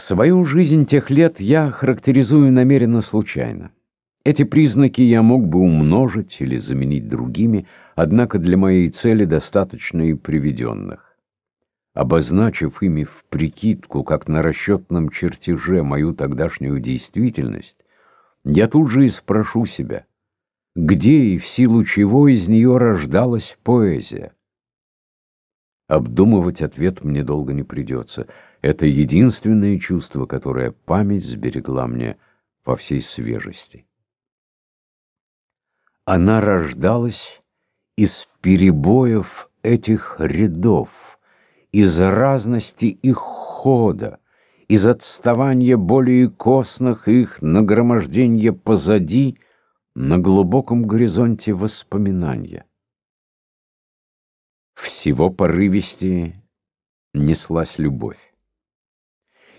Свою жизнь тех лет я характеризую намеренно случайно. Эти признаки я мог бы умножить или заменить другими, однако для моей цели достаточно и приведенных. Обозначив ими в прикидку, как на расчетном чертеже, мою тогдашнюю действительность, я тут же и спрошу себя, где и в силу чего из нее рождалась поэзия? Обдумывать ответ мне долго не придется. Это единственное чувство, которое память сберегла мне во всей свежести. Она рождалась из перебоев этих рядов, из разности их хода, из отставания более костных их нагромождения позади на глубоком горизонте воспоминания всего порывистее неслась любовь.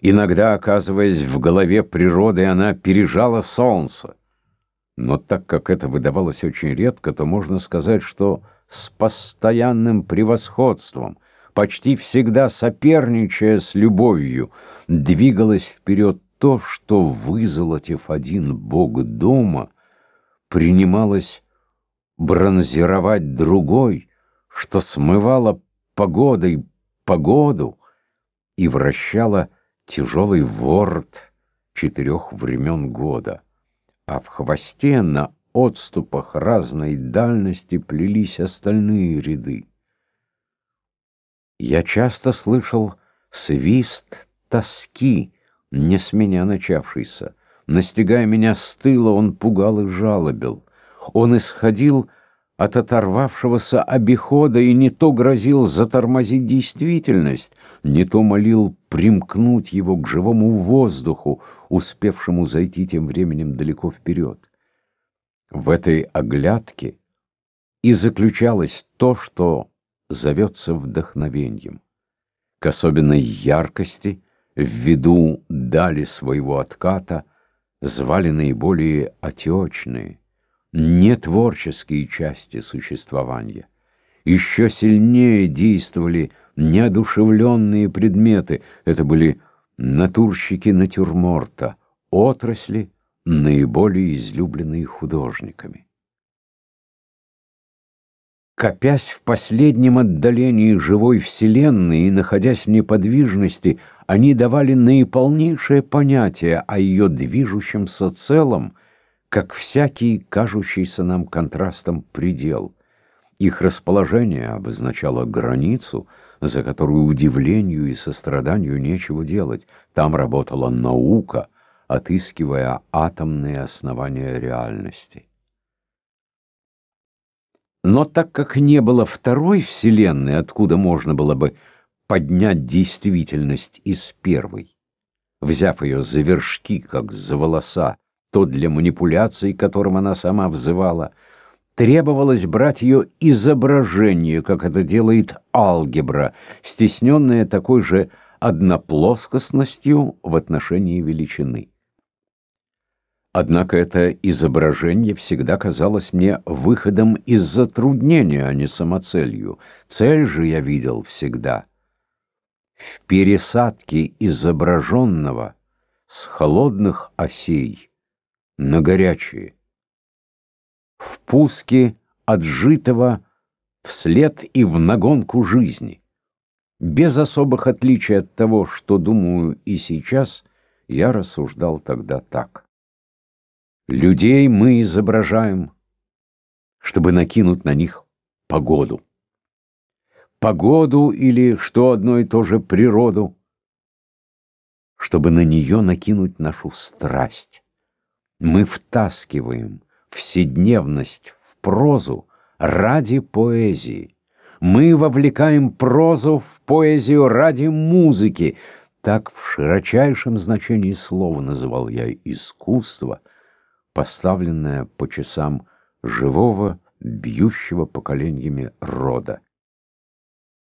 Иногда, оказываясь в голове природы, она пережала солнце. Но так как это выдавалось очень редко, то можно сказать, что с постоянным превосходством, почти всегда соперничая с любовью, двигалось вперед то, что, вызолотив один бог дома, принималось бронзировать другой — что смывала погодой погоду и вращала тяжелый ворот четырех времен года, а в хвосте на отступах разной дальности плелись остальные ряды. Я часто слышал свист тоски, не с меня начавшийся. Настигая меня с тыла, он пугал и жалобил. Он исходил от оторвавшегося обихода и не то грозил затормозить действительность, не то молил примкнуть его к живому воздуху, успевшему зайти тем временем далеко вперед. В этой оглядке и заключалось то, что зовется вдохновением. К особенной яркости, в виду дали своего отката, звали наиболее отечные, нетворческие части существования. Еще сильнее действовали неодушевленные предметы. Это были натурщики натюрморта, отрасли, наиболее излюбленные художниками. Копясь в последнем отдалении живой вселенной и находясь в неподвижности, они давали наиполнейшее понятие о ее движущемся целом — как всякий кажущийся нам контрастом предел. Их расположение обозначало границу, за которую удивлению и состраданию нечего делать. Там работала наука, отыскивая атомные основания реальности. Но так как не было второй Вселенной, откуда можно было бы поднять действительность из первой, взяв ее за вершки, как за волоса, то для манипуляций, которым она сама взывала, требовалось брать ее изображение, как это делает алгебра, стесненная такой же одноплоскостностью в отношении величины. Однако это изображение всегда казалось мне выходом из затруднения, а не самоцелью. Цель же я видел всегда в пересадке изображенного с холодных осей на горячие. В пуске отжитого вслед и в нагонку жизни. Без особых отличий от того, что думаю и сейчас, я рассуждал тогда так. Людей мы изображаем, чтобы накинуть на них погоду. Погоду или, что одно и то же, природу, чтобы на нее накинуть нашу страсть. Мы втаскиваем вседневность в прозу ради поэзии. Мы вовлекаем прозу в поэзию ради музыки. Так в широчайшем значении слова называл я искусство, поставленное по часам живого, бьющего поколениями рода.